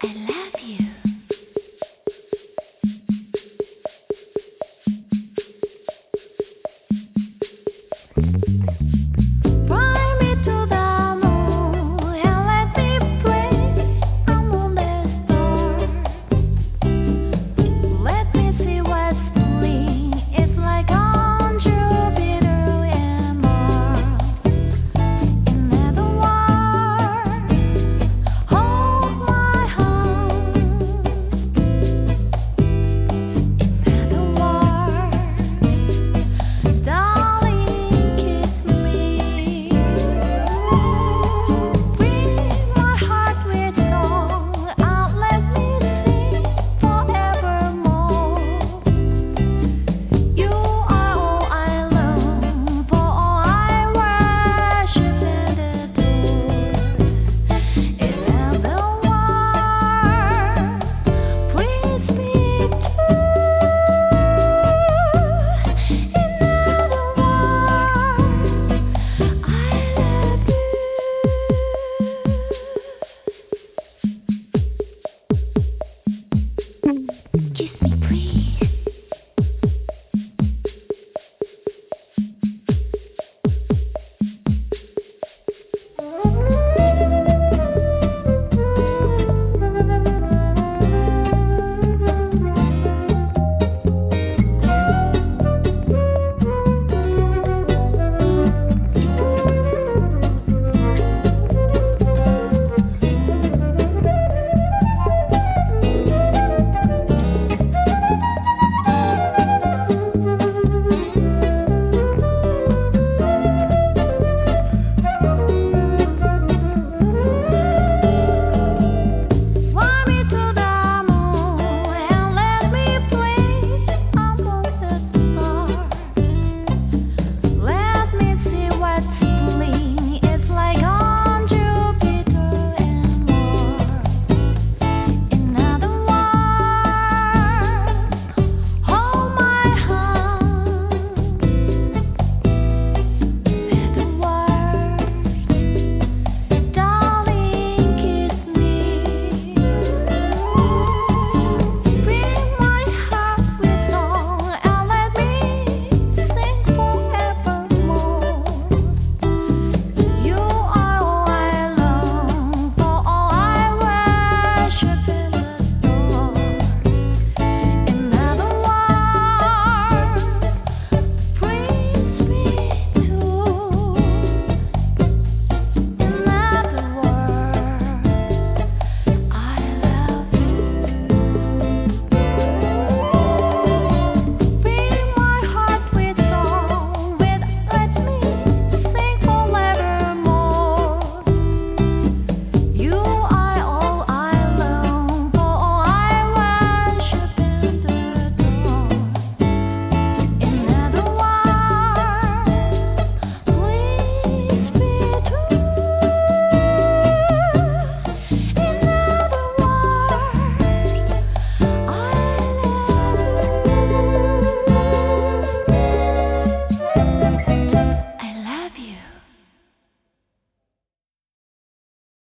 I